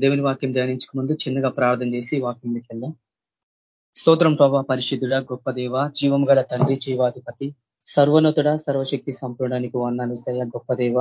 దేవుని వాక్యం ధ్యానించక ముందు చిన్నగా ప్రార్థన చేసి వాక్యంలోకి వెళ్దాం. స్తోత్రం ప్రభా పరిశుద్ధుడ గొప్ప దేవ జీవం గల తండ్రి జీవాధిపతి సర్వనతుడ సర్వశక్తి సంపూర్ణానికి వందానిసయ గొప్ప దేవ.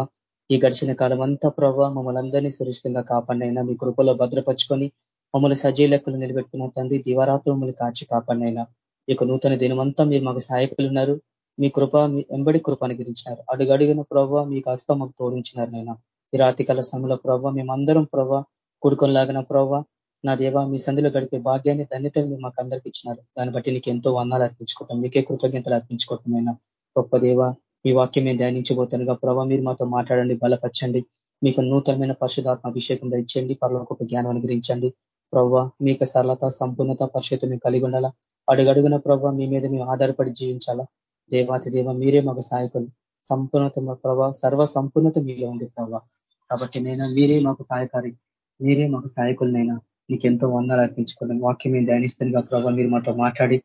ఈ గడిచిన కాలం అంతా ప్రభావ మమ్మల్ని అందరినీ సురక్షితంగా కాపాడినైనా మీ కృపలో భద్రపరుచుకొని మమ్మల్ని సజీ లెక్కలు నిలబెట్టుకున్న తండ్రి దివారాత్రి మమ్మల్ని కాచి కాపాడినైనా. ఇక నూతన దినమంతా మీరు మాకు సహాయకులు ఉన్నారు. మీ కృప మీ ఎంబడి కృప అనుగ్రహించినారు. అడుగడిగిన ప్రభావ మీకు హస్తం మాకు తోడించినారు నైనా. ఈ రాతికాల సమయంలో ప్రభావ మేమందరం ప్రభావ కూడుకొనిలాగిన ప్రభావ నా దేవ మీ సంధిలో గడిపే భాగ్యాన్ని ధన్యతను మీరు మాకు అందరికి ఇచ్చినారు. దాన్ని బట్టి నీకు ఎంతో వందాలు అర్పించుకోవటం మీకే కృతజ్ఞతలు అర్పించుకోవటమైనా గొప్ప దేవ మీ వాక్యం మేము ధ్యానించబోతున్నగా ప్రభావ మీరు మాతో మాట్లాడండి బలపరచండి. మీకు నూతనమైన పరిశుధాత్మ అభిషేకం ధరించండి పరలోకొక జ్ఞానం అనుగ్రహించండి. ప్రభావ మీకు సరళత సంపూర్ణత పరిశుద్ధ మేము కలిగి ఉండాలా? అడుగడుగున ప్రభావ మీ మీద మేము ఆధారపడి జీవించాలా? దేవాతి దేవ మీరే మాకు సహాయకులు. సంపూర్ణత ప్రభావ సర్వ సంపూర్ణత మీలో ఉంది ప్రభావ కాబట్టి నేను మీరే మాకు సహాయకారి. మీరే మాకు సహాయకులనైనా మీకు ఎంతో వందలు అర్పించుకోండి. వాక్యం మేము ధ్యానిస్తుందిగా ప్రభావ మీరు మాతో మాట్లాడి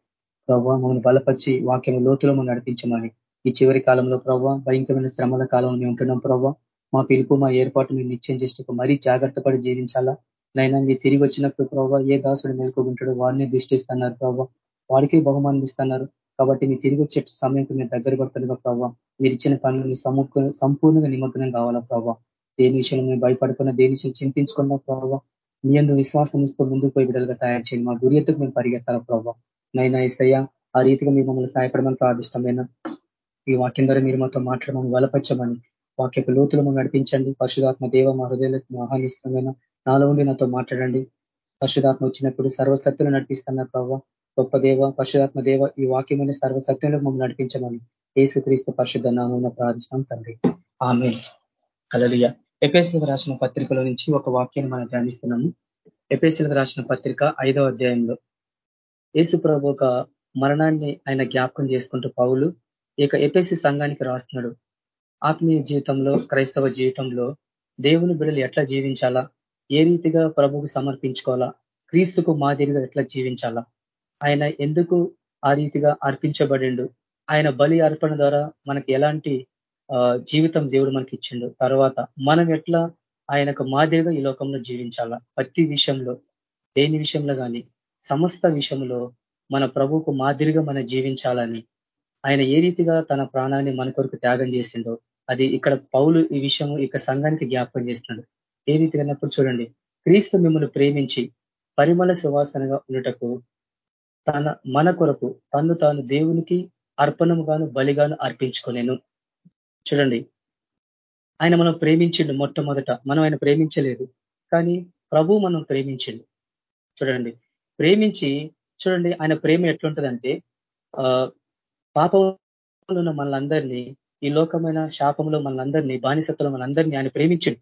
ప్రభావ మమ్మల్ని బలపరిచి వాక్యం లోతులో మనం నడిపించమని. ఈ చివరి కాలంలో ప్రభావ భయంకరమైన శ్రమల కాలంలో మేము ఉంటున్నాం ప్రభావ మా పిలుపు మా ఏర్పాటు మేము నిశ్చయం చేస్తూ మరీ జాగ్రత్త పడి జీవించాలా? నైనా మీరు తిరిగి వచ్చినప్పుడు ప్రభావ ఏ దాసుడు నెలకొంటాడో వారిని దృష్టిస్తున్నారు ప్రభావ వాడికి బహుమానం ఇస్తున్నారు. కాబట్టి మీరు తిరిగి వచ్చే సమయంకి మీరు దగ్గర పడుతుందిగా ప్రభావ మీరు ఇచ్చిన పనులు సంపూర్ణంగా నిమగ్నం కావాలా ప్రభావ దేని విషయంలో మేము భయపడుకున్నా దేని విషయం చింతించుకున్న ప్రభావ మీ అందరూ విశ్వాసం ఇస్తూ ముందుకు పోయి బిడ్డలుగా తయారు చేయండి. మా గురి ఎత్తుకు మేము పరిగెత్తాల ప్రభావ? నైనా ఇస్తయ్యా ఆ రీతిగా మీరు మమ్మల్ని సహాయపడమని ప్రార్థిష్టమైన ఈ వాక్యం ద్వారా మీరు మాతో మాట్లాడమని బలపరచమని వాక్యపు లోతులు మమ్మల్ని నడిపించండి. పరిశుధాత్మ దేవ మా హృదయాలకు ఆహ్వానిస్తామైన నాలో ఉండి నాతో మాట్లాడండి. పరిశుధాత్మ వచ్చినప్పుడు సర్వసత్తులు నడిపిస్తున్న ప్రభావ. గొప్ప దేవ పరిశుధాత్మ దేవ ఈ వాక్యమైన సర్వసత్యంలో మమ్మల్ని నడిపించమని ఏసుక్రీస్తు పరిశుద్ధ నామం ప్రార్థిస్తాం తండ్రి. ఆమె కలలియ ఎపేసీలకు రాసిన పత్రికలో నుంచి ఒక వాక్యాన్ని మనం ధ్యానిస్తున్నాము. ఎపేసీలకు రాసిన పత్రిక ఐదవ అధ్యాయంలో. యేసు ప్రభు ఒక మరణాన్ని ఆయన జ్ఞాపకం చేసుకుంటూ పౌలు ఇక ఎపేసి సంఘానికి రాస్తున్నాడు. ఆత్మీయ జీవితంలో క్రైస్తవ జీవితంలో దేవుని బిడలు ఎట్లా జీవించాలా? ఏ రీతిగా ప్రభుకు సమర్పించుకోవాలా? క్రీస్తుకు మాదిరిగా ఎట్లా జీవించాలా? ఆయన ఎందుకు ఆ రీతిగా అర్పించబడిండు? ఆయన బలి అర్పణ ద్వారా మనకి ఎలాంటి జీవితం దేవుడు మనకి ఇచ్చిండు తర్వాత మనం ఎట్లా ఆయనకు మాదిరిగా ఈ లోకంలో జీవించాలా? ప్రతి విషయంలో దేని విషయంలో కానీ సమస్త విషయంలో మన ప్రభువుకు మాదిరిగా మనం జీవించాలని ఆయన ఏ రీతిగా తన ప్రాణాన్ని మన కొరకు త్యాగం చేసిండో అది ఇక్కడ పౌలు ఈ విషయం ఇక సంఘానికి జ్ఞాపకం చేస్తున్నాడు. ఏ రీతి అన్నప్పుడు చూడండి. క్రీస్తు మిమ్మల్ని ప్రేమించి పరిమళ సువాసనగా ఉండటకు తన మన కొరకు తను తాను దేవునికి అర్పణముగాను బలిగాను అర్పించుకునేను. చూడండి. ఆయన మనం ప్రేమించిండు మొట్టమొదట. మనం ఆయన ప్రేమించలేదు. కానీ ప్రభు మనం ప్రేమించిండు. చూడండి. ప్రేమించి చూడండి ఆయన ప్రేమ ఎట్లుంటదంటే ఆ పాపంలో ఉన్న మనందరినీ ఈ లోకమైన శాపంలో మనందరినీ బానిసత్వంలో మనందరినీ ఆయన ప్రేమించిండు.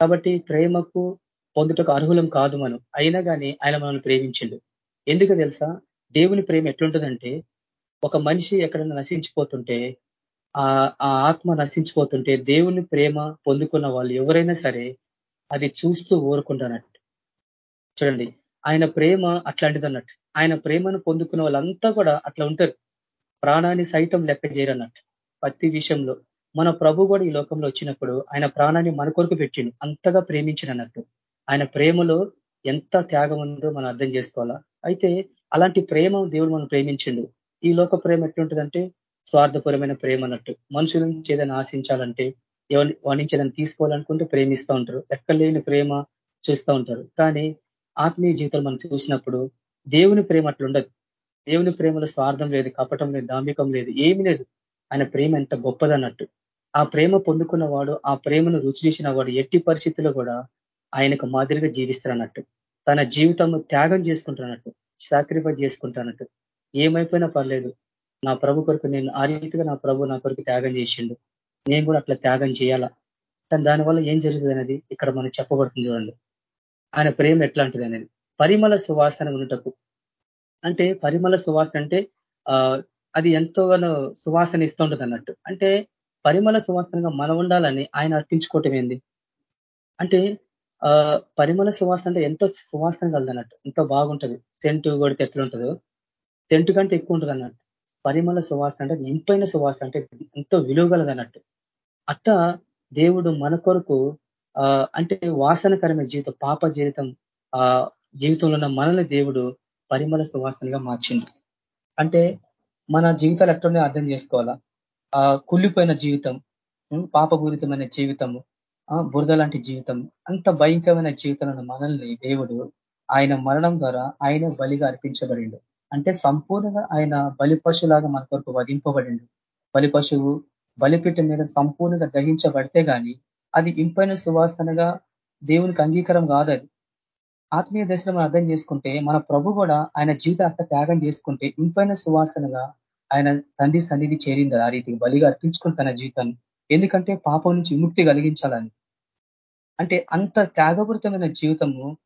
కాబట్టి ప్రేమకు పొందుటకు అర్హులం కాదు మనం. అయినా కానీ ఆయన మనల్ని ప్రేమించిండు. ఎందుకు తెలుసా? దేవుని ప్రేమ ఎట్లుంటుందంటే ఒక మనిషి ఎక్కడైనా నశించిపోతుంటే ఆ ఆత్మ నశించిపోతుంటే దేవుని ప్రేమ పొందుకున్న వాళ్ళు ఎవరైనా సరే అది చూస్తూ ఊరుకుంటానట్టు చూడండి ఆయన ప్రేమ అట్లాంటిది అన్నట్టు ఆయన ప్రేమను పొందుకున్న వాళ్ళంతా కూడా అట్లా ఉంటారు. ప్రాణాన్ని సైతం లెక్క చేయరన్నట్టు. ప్రతి విషయంలో మన ప్రభు కూడా ఈ లోకంలో వచ్చినప్పుడు ఆయన ప్రాణాన్ని మన కొరకు పెట్టిండు. అంతగా ప్రేమించినన్నట్టు. ఆయన ప్రేమలో ఎంత త్యాగం ఉందో మనం అర్థం చేసుకోవాలా? అయితే అలాంటి ప్రేమ దేవుడు మనం ప్రేమించిండు. ఈ లోక ప్రేమ ఎట్లుంటుందంటే స్వార్థపరమైన ప్రేమ అన్నట్టు మనుషుల నుంచి ఏదైనా ఆశించాలంటే వాడి నుంచి ఏదైనా తీసుకోవాలనుకుంటే ప్రేమిస్తూ ఉంటారు. ఎక్కలేని ప్రేమ చూస్తూ ఉంటారు. కానీ ఆత్మీయ జీవితం మనం చూసినప్పుడు దేవుని ప్రేమ అట్లుండదు దేవుని ప్రేమలో స్వార్థం లేదు కపటం లేదు దాంభికం లేదు ఏమి లేదు. ఆయన ప్రేమ ఎంత గొప్పదన్నట్టు. ఆ ప్రేమ పొందుకున్న వాడు ఆ ప్రేమను రుచి చేసిన వాడు ఎట్టి పరిస్థితుల్లో కూడా ఆయనకు మాదిరిగా జీవిస్తారన్నట్టు. తన జీవితం త్యాగం చేసుకుంటారన్నట్టు సాక్రిఫైస్ చేసుకుంటానట్టు ఏమైపోయినా పర్లేదు. నా ప్రభు కొరకు నేను ఆ రీతిగా నా ప్రభు నా కొరకు త్యాగం చేసిండు. నేను కూడా అట్లా త్యాగం చేయాలా? కానీ దానివల్ల ఏం జరుగుతుంది అనేది ఇక్కడ మనం చెప్పబడుతుంది చూడండి. ఆయన ప్రేమ ఎట్లాంటిది అనేది? పరిమళ సువాసన ఉన్నటకు. అంటే పరిమళ సువాసన అంటే అది ఎంతోగానో సువాసన ఇస్తుంటది అన్నట్టు. అంటే పరిమళ సువాసనగా మనం ఉండాలని ఆయన అర్పించుకోవటం ఏంది? అంటే ఆ పరిమళ సువాసన అంటే ఎంతో సువాసన కలదన్నట్టు. ఎంతో బాగుంటది. సెంటు కొడితే ఎట్లుంటుందో. సెంటు కంటే ఎక్కువ ఉంటుంది అన్నట్టు పరిమళ సువాసన అంటే ఇంపైన సువాసన అంటే ఎంతో విలువగలదన్నట్టు. అట్ట దేవుడు మన కొరకు అంటే వాసనకరమైన జీవితం పాప జీవితం ఆ జీవితంలో ఉన్న మనల్ని దేవుడు పరిమళ సువాసనగా మార్చింది అంటే మన జీవితాలు ఎట్లనే అర్థం చేసుకోవాలా? ఆ కుళ్ళిపోయిన జీవితం పాపపూరితమైన జీవితము బురద లాంటి జీవితం అంత భయంకరమైన జీవితంలో మనల్ని దేవుడు ఆయన మరణం ద్వారా ఆయన బలిగా అర్పించబడిండు. అంటే సంపూర్ణంగా ఆయన బలి పశువులాగా మన కొరకు వధింపబడిండు. బలి పశువు బలిపీఠం మీద సంపూర్ణంగా దహించబడితే కానీ అది ఇంపైన సువాసనగా దేవునికి అంగీకారం కాదది. ఆత్మీయ దశలో మనం అర్థం చేసుకుంటే మన ప్రభు కూడా ఆయన జీవిత అక్క త్యాగం చేసుకుంటే ఇంపైన సువాసనగా ఆయన తండ్రి సన్నిధి చేరింది. ఆ రీతికి బలిగా అర్పించుకుని తన జీవితాన్ని. ఎందుకంటే పాపం నుంచి విముక్తి కలిగించాలని. అంటే అంత త్యాగపూరితమైన జీవితము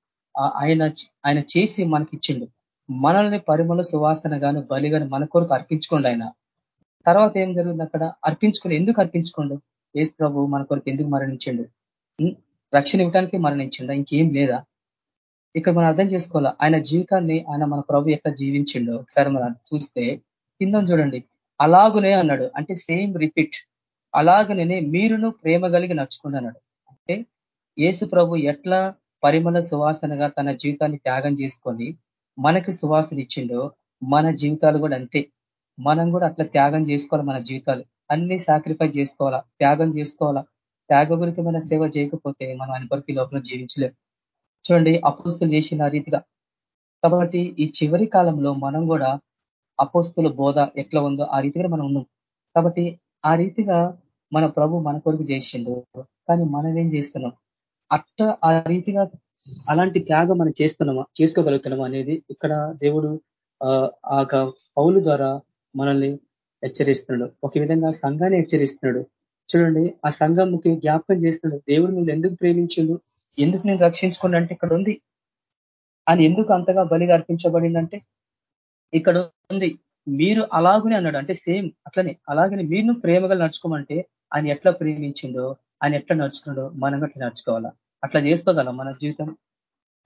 ఆయన ఆయన చేసి మనకి ఇచ్చిండు మనల్ని పరిమళ సువాసనగాను బలిగాను మన కొరకు అర్పించుకోండి ఆయన. తర్వాత ఏం జరుగుతుంది అక్కడ? అర్పించుకుని ఎందుకు అర్పించుకోండు? ఏసు ప్రభు మన కొరకు ఎందుకు మరణించిండు? రక్షణ ఇవ్వడానికి మరణించిండు? ఇంకేం లేదా? ఇక్కడ మనం అర్థం చేసుకోవాలా? ఆయన జీవితాన్ని ఆయన మన ప్రభు ఎట్లా జీవించిండో? ఒకసారి మనం చూస్తే కింద చూడండి. అలాగునే అన్నాడు. అంటే సేమ్ రిపీట్. అలాగనే మీరును ప్రేమ కలిగి నడుచుకోండి అన్నాడు. అంటే ఏసు ప్రభు ఎట్లా పరిమళ సువాసనగా తన జీవితాన్ని త్యాగం చేసుకొని మనకి సువాసన ఇచ్చిండో మన జీవితాలు కూడా అంతే. మనం కూడా అట్లా త్యాగం చేసుకోవాలి మన జీవితాలు. అన్ని సాక్రిఫైస్ చేసుకోవాలా? త్యాగం చేసుకోవాలా? త్యాగపూరితమైన సేవ చేయకపోతే మనం ఆయన కొరకు లోపల జీవించలేం. చూడండి అపోస్తులు చేసిన రీతిగా. కాబట్టి ఈ చివరి కాలంలో మనం కూడా అపోస్తుల బోధ ఎట్లా ఉందో ఆ రీతిగా మనం ఉన్నాం. కాబట్టి ఆ రీతిగా మన ప్రభు మన కొరకు చేసిండు. కానీ మనం ఏం చేస్తున్నాం? అట్ట ఆ రీతిగా అలాంటి త్యాగం మనం చేస్తున్నామా చేసుకోగలుగుతున్నామా అనేది ఇక్కడ దేవుడు ఆ పౌలు ద్వారా మనల్ని హెచ్చరిస్తున్నాడు. ఒక విధంగా సంఘాన్ని హెచ్చరిస్తున్నాడు. చూడండి ఆ సంఘంకి జ్ఞాపకం చేస్తున్నాడు. దేవుడు నువ్వు ఎందుకు ప్రేమించిండు? ఎందుకు నేను రక్షించుకోండి అంటే ఇక్కడ ఉంది. అని ఎందుకు అంతగా బలిగా అర్పించబడిందంటే ఇక్కడ ఉంది. మీరు అలాగునే అన్నాడు. అంటే సేమ్ అట్లనే. అలాగనే మీరు ప్రేమగా నడుచుకోమంటే ఆయన ఎట్లా ప్రేమించిండో ఆయన ఎట్లా నడుచుకున్నాడో మనం అట్లా నడుచుకోవాలా? అట్లా చేసుకోగలం మన జీవితం.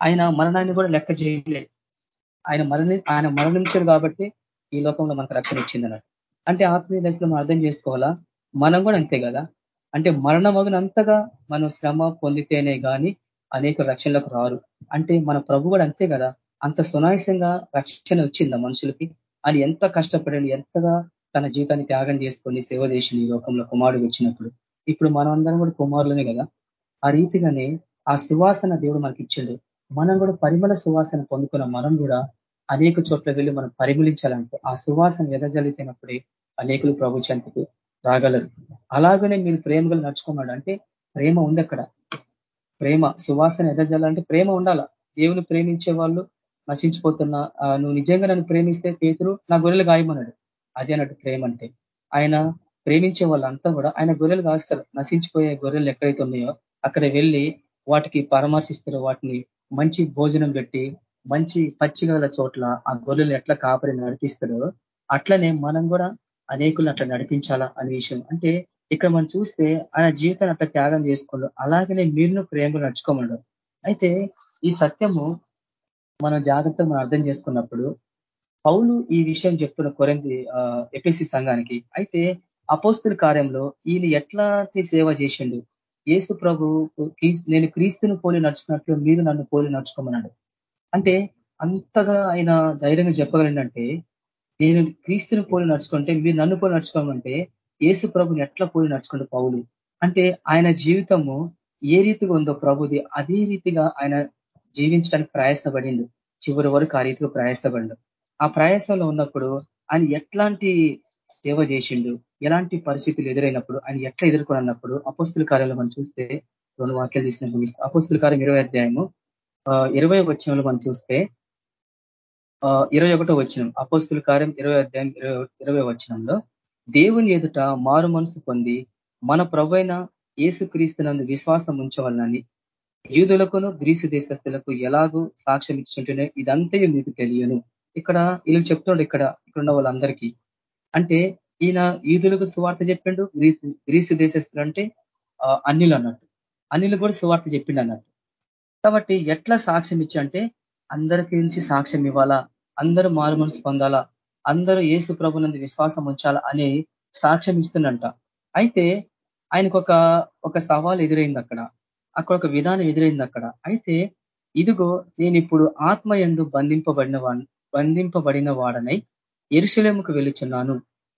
ఆయన మరణాన్ని కూడా లెక్క చేయలే. ఆయన మరణి ఆయన మరణించాడు కాబట్టి ఈ లోకంలో మనకు రక్షణ ఇచ్చింది అంటే ఆత్మీయ దశలో మనం అర్థం చేసుకోవాలా? మనం కూడా అంతే కదా? అంటే మరణం అగినంతగా మనం శ్రమ పొందితేనే కానీ అనేక రక్షణలకు రారు. అంటే మన ప్రభు కూడా అంతే కదా? అంత సునాయసంగా రక్షణ వచ్చిందా మనుషులకి? అని ఎంత కష్టపడండి ఎంతగా తన జీవితాన్ని త్యాగం చేసుకొని సేవ చేసింది ఈ లోకంలో కుమారుడు వచ్చినప్పుడు. ఇప్పుడు మనం అందరం కూడా కుమారులమే కదా? ఆ రీతిగానే ఆ సువాసన దేవుడు మనకి ఇచ్చిండు మనం కూడా పరిమళ సువాసన పొందుకున్న మనం కూడా అనేక చోట్ల వెళ్ళి మనం పరిమళించాలంటే ఆ సువాసన ఎదజల్లితేనప్పుడే అనేకులు ప్రభు చెంతకు రాగలరు. అలాగనే మీరు ప్రేమగా నడుచుకున్నాడు అంటే ప్రేమ ఉంది అక్కడ ప్రేమ సువాసన ఎదజల్లాలంటే ప్రేమ ఉండాల. దేవుని ప్రేమించే వాళ్ళు నశించిపోతున్నా నువ్వు నిజంగా నన్ను ప్రేమిస్తే పేతురు నా గొర్రెలు గాయమన్నాడు. అది అన్నట్టు ప్రేమ అంటే. ఆయన ప్రేమించే వాళ్ళంతా కూడా ఆయన గొర్రెలు కాస్తారు. నశించిపోయే గొర్రెలు ఎక్కడైతే ఉన్నాయో అక్కడ వెళ్ళి వాటికి పరామర్శిస్తారు వాటిని మంచి భోజనం పెట్టి మంచి పచ్చిగల చోట్ల ఆ గొర్రెలను ఎట్లా కాపరి నడిపిస్తారో అట్లనే మనం కూడా అనేకులు అట్లా నడిపించాలా అనే విషయం. అంటే ఇక్కడ మనం చూస్తే ఆయన జీవితాన్ని అట్లా త్యాగం చేసుకోండు అలాగనే మీరును ప్రేమలు నడుచుకోమన్నాడు అయితే ఈ సత్యము మనం జాగ్రత్తగా మనం అర్థం చేసుకున్నప్పుడు పౌలు ఈ విషయం చెప్తున్న కొరంది ఎపిసి సంఘానికి అయితే అపోస్తుల కార్యంలో ఈయన ఎట్లాంటి సేవ చేసిండు? ఏసు ప్రభు నేను క్రీస్తుని పోలి నడుచుకున్నట్లు మీరు నన్ను పోలి నడుచుకోమన్నాడు. అంటే అంతగా ఆయన ధైర్యంగా చెప్పగలంటే నేను క్రీస్తుని పోలి నడుచుకుంటే మీరు నన్ను పోలి నడుచుకోమంటే ఏసు ప్రభుని ఎట్లా పోలి నడుచుకుంటే పౌలు? అంటే ఆయన జీవితము ఏ రీతిగా ఉందో ప్రభుది అదే రీతిగా ఆయన జీవించడానికి ప్రయాసపడిండు. చివరి వరకు ఆ రీతిగా ప్రయాసపడిండు. ఆ ప్రయాసంలో ఉన్నప్పుడు ఆయన ఎట్లాంటి సేవ చేసిండు? ఎలాంటి పరిస్థితులు ఎదురైనప్పుడు ఆయన ఎట్లా ఎదుర్కొన్నప్పుడు అపస్తుల కార్యాలు మనం చూస్తే రెండు వాక్యాలు తీసిన అపస్తుల కార్యం ఇరవై అధ్యాయము ఇరవై వచ్చంలో మనం చూస్తే ఇరవై ఒకటో వచ్చినం అపోస్తుల కార్యం ఇరవై అధ్యాయం ఇరవై వచ్చినంలో దేవుని ఎదుట మారు మనసు పొంది మన ప్రవైన ఏసుక్రీస్తునందు విశ్వాసం ఉంచవలనని యూదులకును గ్రీసు దేశస్తులకు ఎలాగూ సాక్ష్యం ఇచ్చుంటేనే ఇదంతా మీకు తెలియను. ఇక్కడ వీళ్ళు చెప్తున్నాడు ఇక్కడ ఇక్కడ ఉన్న వాళ్ళందరికీ. అంటే ఈయన ఈదులకు సువార్త చెప్పిండు గ్రీసు దేశస్తులు అంటే అన్నిలు అన్నట్టు. అన్నిలు కూడా సువార్త చెప్పిండు అన్నట్టు. కాబట్టి ఎట్లా సాక్ష్యం ఇచ్చి అంటే అందరికి నుంచి సాక్ష్యం ఇవ్వాలా అందరూ మారు మనసు పొందాలా అందరూ ఏసు ప్రభునందు విశ్వాసం ఉంచాలా అనే సాక్ష్యం ఇస్తుందంట అయితే ఆయనకు ఒక ఒక సవాల్ ఎదురైంది అక్కడ. అక్కడ ఒక విధానం ఎదురైంది అక్కడ. అయితే ఇదిగో నేను ఇప్పుడు ఆత్మ ఎందు బంధింపబడిన బంధింపబడిన వాడనై ఎరుశలేముకు వెళ్ళుచున్నాను.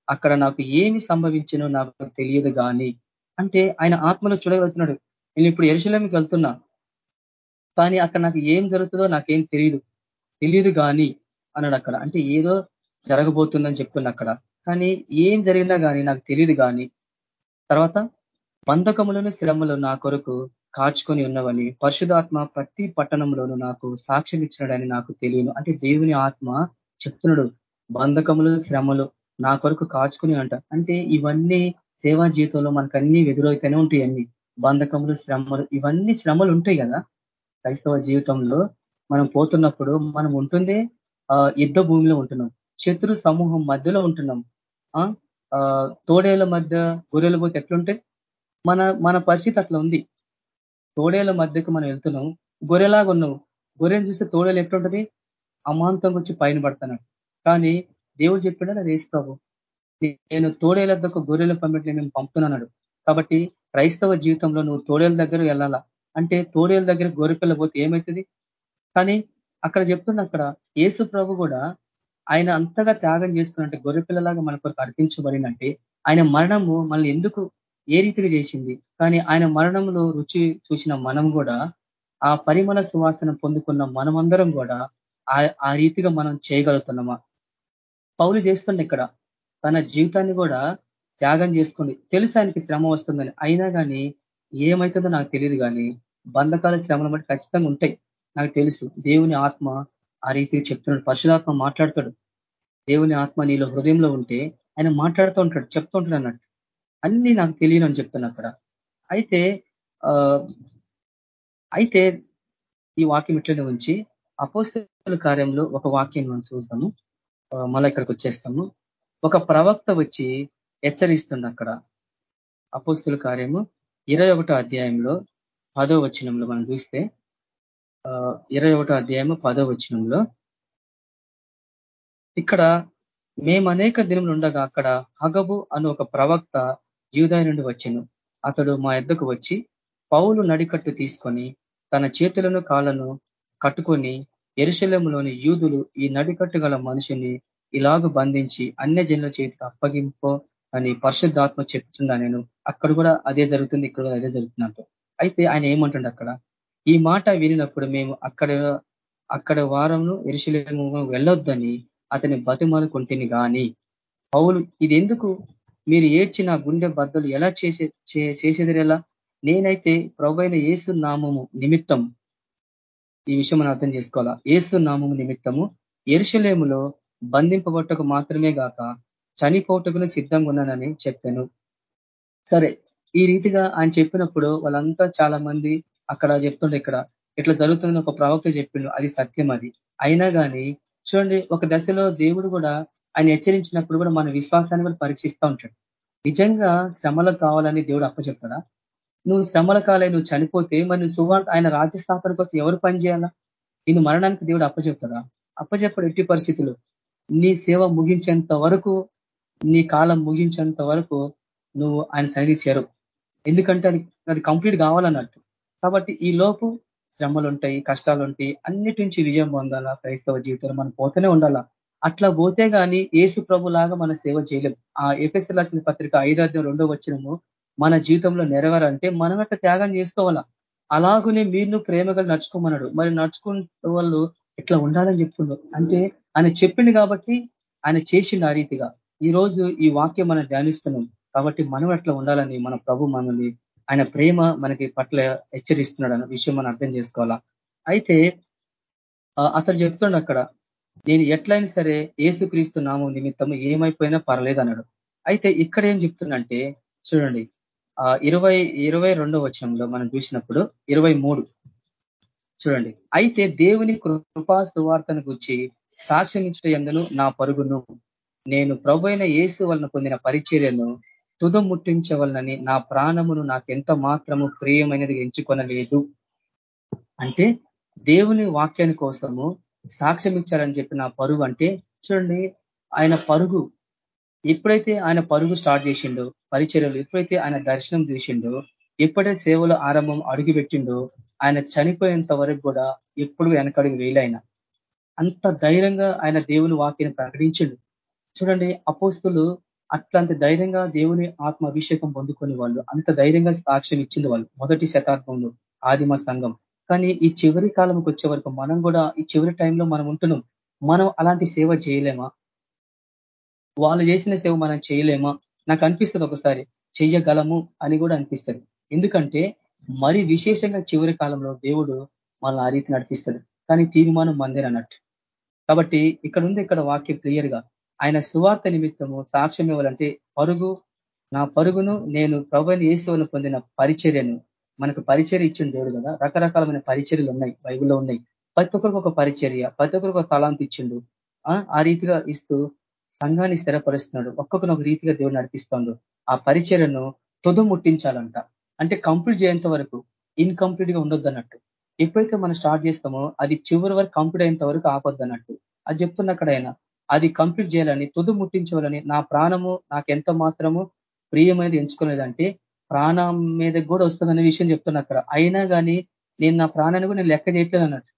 అక్కడ నాకు ఏమి సంభవించినో నాకు తెలియదు కానీ అంటే ఆయన ఆత్మలో చూడగలుగుతున్నాడు నేను ఇప్పుడు ఎరుశలంకి వెళ్తున్నా. కానీ అక్కడ నాకు ఏం జరుగుతుందో నాకేం తెలియదు తెలియదు కానీ అన్నాడు అక్కడ. అంటే ఏదో జరగబోతుందని చెప్తున్నా అక్కడ. కానీ ఏం జరిగినా కానీ నాకు తెలియదు కానీ తర్వాత బంధకములను శ్రమలు నా కొరకు కాచుకొని ఉన్నవని పరిశుధాత్మ ప్రతి పట్టణంలోనూ నాకు సాక్ష్యం ఇచ్చినాడని నాకు తెలియను అంటే దేవుని ఆత్మ చెప్తున్నాడు. బంధకములు శ్రమలు నా కొరకు కాచుకుని అంట. అంటే ఇవన్నీ సేవా జీవితంలో మనకు అన్ని ఎదురవుతూనే ఉంటాయి అన్ని. బంధకములు శ్రమలు ఇవన్నీ శ్రమలు ఉంటాయి కదా. క్రైస్తవ జీవితంలో మనం పోతున్నప్పుడు మనం ఉంటుందే యుద్ధ భూమిలో ఉంటున్నాం. శత్రు సమూహం మధ్యలో ఉంటున్నాం. తోడేల మధ్య గొర్రెల పోతే ఎట్లుంటే మన మన పరిస్థితి అట్లా ఉంది. తోడేల మధ్యకు మనం వెళ్తున్నాం. గొర్రెలాగా ఉన్నాం. గొర్రెను చూస్తే తోడేలు ఎట్లుంటది? అమాంతంగా వచ్చి పైన పడుతున్నాడు. కానీ దేవుడు చెప్పాడు అది ప్రభు నేను తోడేల దగ్గర గొర్రెల పంపిణీ నేను పంపుతున్నాడు కాబట్టి క్రైస్తవ జీవితంలో నువ్వు తోడేల దగ్గర వెళ్ళాలా? అంటే తోడేల దగ్గర గొర్రెపిల్ల పోతే ఏమవుతుంది కానీ అక్కడ చెప్తున్న అక్కడ యేసు ప్రభు కూడా ఆయన అంతగా త్యాగం చేసుకున్నట్టే గొర్రెపిల్లలాగా మన కొరకు అర్పించబడినంటే ఆయన మరణము మనల్ని ఎందుకు ఏ రీతిగా చేసింది? కానీ ఆయన మరణంలో రుచి చూసిన మనం కూడా ఆ పరిమళ సువాసన పొందుకున్న మనమందరం కూడా ఆ రీతిగా మనం చేయగలుగుతున్నామా? పౌలు చేస్తుండే ఇక్కడ. తన జీవితాన్ని కూడా త్యాగం చేసుకోండి తెలుసు ఆయనకి శ్రమ వస్తుందని. అయినా కానీ ఏమవుతుందో నాకు తెలియదు కానీ బంధకాల శ్రమలు బట్టి ఖచ్చితంగా ఉంటాయి. నాకు తెలుసు. దేవుని ఆత్మ ఆ రీతి చెప్తున్నాడు. పరశురాత్మ మాట్లాడతాడు. దేవుని ఆత్మ నీలో హృదయంలో ఉంటే ఆయన మాట్లాడుతూ ఉంటాడు చెప్తూ ఉంటాడు అన్నట్టు. అన్ని నాకు తెలియను అని చెప్తున్నా అక్కడ. అయితే అయితే ఈ వాక్యం ఇట్లనే ఉంచి అపోస్తుల కార్యంలో ఒక వాక్యం మనం చూస్తాము మళ్ళీ ఇక్కడికి వచ్చేస్తాము. ఒక ప్రవక్త వచ్చి హెచ్చరిస్తుంది అక్కడ. అపోస్తుల కార్యము ఇరవై అధ్యాయంలో పదో వచనంలో మనం చూస్తే ఇరవై అధ్యాయము పదో వచనంలో ఇక్కడ మేము అనేక దినములు ఉండగా అక్కడ హగబు అను ఒక ప్రవక్త యూదాయ నుండి వచ్చాను. అతడు మా ఎద్దకు వచ్చి పౌలు నడికట్టు తీసుకొని తన చేతులను కాళ్ళను కట్టుకొని ఎరుశలంలోని యూదులు ఈ నడికట్టు గల మనిషిని ఇలాగ బంధించి అన్య జనుల చేతికి అప్పగింపో అని పరిశుద్ధాత్మ చెప్తున్నా నేను? అక్కడ కూడా అదే జరుగుతుంది ఇక్కడ అదే జరుగుతున్నట్టు అయితే ఆయన ఏమంటుండే అక్కడ? ఈ మాట వినినప్పుడు మేము అక్కడ అక్కడ వారంను ఎరుశలేము వెళ్ళొద్దని అతని బతిమాలుకుంటేని కానీ పౌలు ఇది ఎందుకు మీరు ఏడ్చిన గుండె బద్దలు ఎలా చేసే చేసేదిరెలా? నేనైతే ప్రభైన ఏసు నామము నిమిత్తం ఈ విషయం మనం అర్థం చేసుకోవాలా? ఏసు నామము నిమిత్తము ఎరుషలేములో బంధింపబట్టకు మాత్రమే గాక చనిపోటకును సిద్ధంగా ఉన్నానని చెప్పాను. సరే ఈ రీతిగా ఆయన చెప్పినప్పుడు వాళ్ళంతా చాలా మంది అక్కడ చెప్తుండే ఇక్కడ. ఇట్లా జరుగుతుందని ఒక ప్రవక్త చెప్పిండు. అది సత్యం అది. అయినా కానీ చూడండి ఒక దశలో దేవుడు కూడా ఆయన హెచ్చరించినప్పుడు కూడా మన విశ్వాసాన్ని కూడా పరీక్షిస్తూ ఉంటాడు. నిజంగా శ్రమలకు కావాలని దేవుడు అప్పచెప్తాడా? నువ్వు శ్రమల కాలే నువ్వు చనిపోతే మరి నువ్వు సువార్త ఆయన రాజ్యస్థాపన కోసం ఎవరు పని చేయాలా? నేను మరణానికి దేవుడు అప్పచెప్తాడా? అప్పచెప్పడు ఎట్టి పరిస్థితులు. నీ సేవ ముగించేంత వరకు నీ కాలం ముగించేంత వరకు నువ్వు ఆయన సన్నిధి చేరు ఎందుకంటే అది అది కంప్లీట్ కావాలన్నట్టు. కాబట్టి ఈ లోపు శ్రమలు ఉంటాయి కష్టాలు ఉంటాయి అన్నిటి నుంచి విజయం పొందాలా క్రైస్తవ జీవితంలో? మనం పోతూనే ఉండాలా? అట్లా పోతే కానీ ఏసు ప్రభులాగా మన సేవ చేయలేము ఆ ఏపీఎస్ఎల్ రాసిన పత్రిక ఐదార్థం రెండో వచ్చినము మన జీవితంలో నెరవేరంటే మనం అట్లా త్యాగం చేసుకోవాలా? అలాగనే మీరు ప్రేమగా నడుచుకోమన్నాడు. మరి నడుచుకున్న వాళ్ళు ఇట్లా ఉండాలని చెప్తున్నారు? అంటే ఆయన చెప్పింది కాబట్టి ఆయన చేసిండు ఆ రీతిగా. ఈ రోజు ఈ వాక్యం మనం ధ్యానిస్తున్నాం. కాబట్టి మనం ఎట్లా ఉండాలని మన ప్రభు మనల్ని ఆయన ప్రేమ మనకి పట్ల హెచ్చరిస్తున్నాడు అన్న విషయం మనం అర్థం చేసుకోవాలా? అయితే అతను చెప్తుండ అక్కడ నేను ఎట్లయినా సరే ఏసుక్రీస్తు నామం నిమిత్తం ఏమైపోయినా పర్లేదు అన్నాడు అయితే ఇక్కడ ఏం చెప్తుందంటే చూడండి ఇరవై ఇరవై రెండో వచనంలో మనం చూసినప్పుడు ఇరవై చూడండి. అయితే దేవుని కృపా సువార్తను గురించి సాక్ష్యం ఎందును నా పరుగును. నేను ప్రభు అయిన ఏసు వలన పొందిన పరిచర్యను తుద ముట్టించవలనని నా ప్రాణమును నాకెంత మాత్రము ప్రియమైనది ఎంచుకొనలేదు. అంటే దేవుని వాక్యాని కోసము సాక్ష్యం ఇచ్చారని చెప్పి నా పరుగు అంటే చూడండి. ఆయన పరుగు ఎప్పుడైతే ఆయన పరుగు స్టార్ట్ చేసిండో పరిచర్యలు ఎప్పుడైతే ఆయన దర్శనం చేసిండో ఎప్పుడైతే సేవల ఆరంభం అడుగుపెట్టిండో ఆయన చనిపోయేంత వరకు కూడా ఎప్పుడు వెనకడుగు వేయలైన. అంత ధైర్యంగా ఆయన దేవుని వాక్యం ప్రకటించిండు. చూడండి అపోస్తులు అట్లాంటి ధైర్యంగా దేవుని ఆత్మ అభిషేకం పొందుకొని వాళ్ళు అంత ధైర్యంగా సాక్ష్యం ఇచ్చింది వాళ్ళు మొదటి శతాబ్దంలో ఆదిమ సంఘం. కానీ ఈ చివరి కాలంకి వచ్చే వరకు మనం కూడా ఈ చివరి టైంలో మనం ఉంటున్నాం. మనం అలాంటి సేవ చేయలేమా? వాళ్ళు చేసిన సేవ మనం చేయలేమా? నాకు అనిపిస్తుంది ఒకసారి. చెయ్యగలము అని కూడా అనిపిస్తుంది. ఎందుకంటే మరి విశేషంగా చివరి కాలంలో దేవుడు మనల్ని ఆ రీతి నడిపిస్తాడు. కానీ తీర్మానం మందేన అన్నట్టు. కాబట్టి ఇక్కడ ఉంది ఇక్కడ వాక్యం క్లియర్గా ఆయన సువార్త నిమిత్తము సాక్ష్యం ఇవ్వాలంటే పరుగు నా పరుగును నేను ప్రభుని ఏసువను పొందిన పరిచర్యను మనకు పరిచర్య ఇచ్చిన దేవుడు కదా. రకరకాలమైన పరిచర్యలు ఉన్నాయి బైబిల్లో ఉన్నాయి. ప్రతి ఒక్కరికి ఒక పరిచర్య ప్రతి ఒక్కరికి ఒక తలాంతి ఇచ్చిండు. ఆ రీతిగా ఇస్తూ సంఘాన్ని స్థిరపరుస్తున్నాడు. ఒక్కొక్కరు ఒక రీతిగా దేవుడు నడిపిస్తాడు. ఆ పరిచయను తొదు ముట్టించాలంట అంటే కంప్లీట్ చేయంత వరకు ఇన్కంప్లీట్గా ఉండొద్దు అన్నట్టు ఎప్పుడైతే మనం స్టార్ట్ చేస్తామో అది చివరి వరకు కంప్లీట్ అయ్యేంత వరకు ఆపొద్దు అన్నట్టు అది చెప్తున్న అక్కడ ఆయన అది కంప్లీట్ చేయాలని తుదు ముట్టించవాలని నా ప్రాణము నాకు ఎంత మాత్రము ప్రియమైనది ఎంచుకునేదంటే ప్రాణం మీద కూడా వస్తుందనే విషయం చెప్తున్నా అక్కడ అయినా కానీ నేను నా ప్రాణాన్ని కూడా నేను లెక్క చేయట్లేదు అన్నట్టు